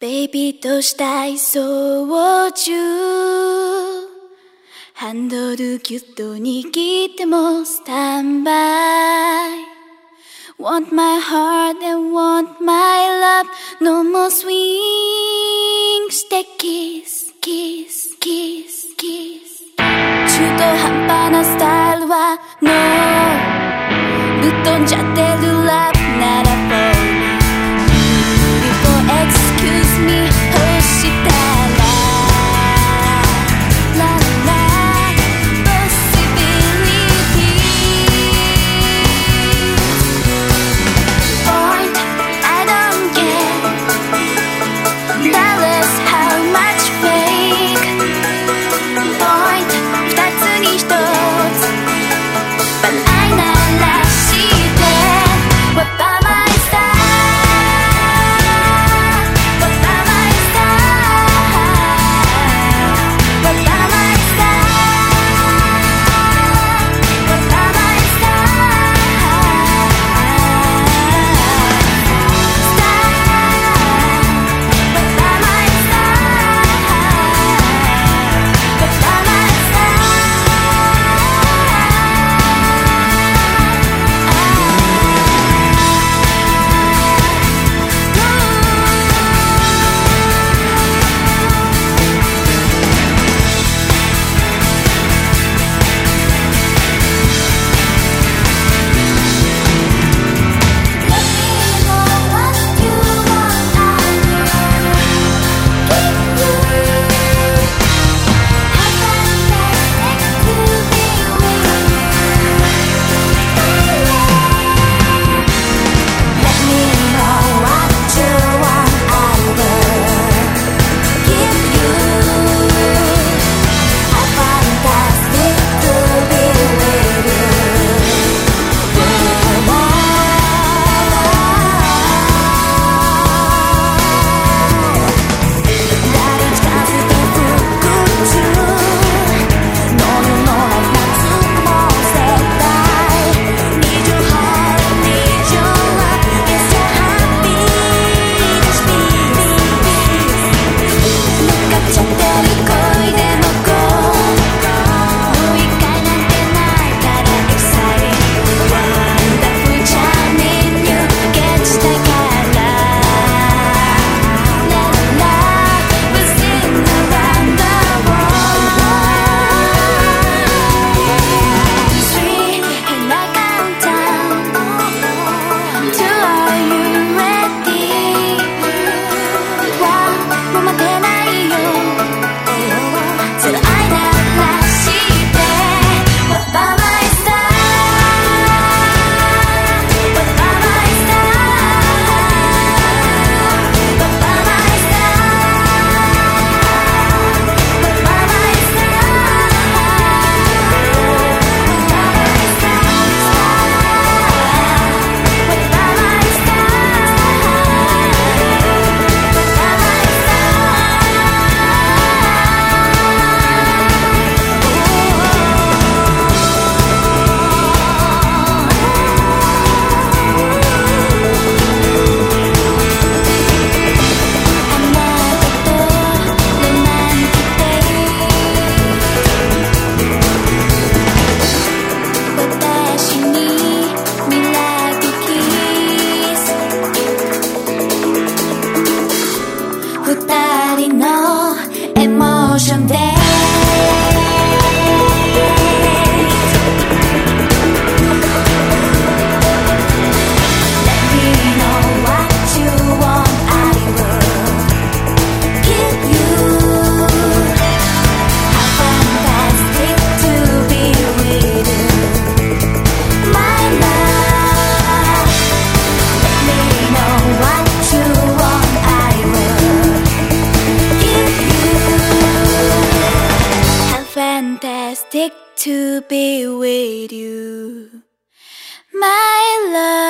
ベイビーとしたい操縦ハンドルギュッと握ってもスタンバイ Want my heart and want my love No more swings Take kiss, kiss, kiss, kiss 中途半端なスタイルは No ぶっ飛んじゃって ocean day Stick to be with you, my love.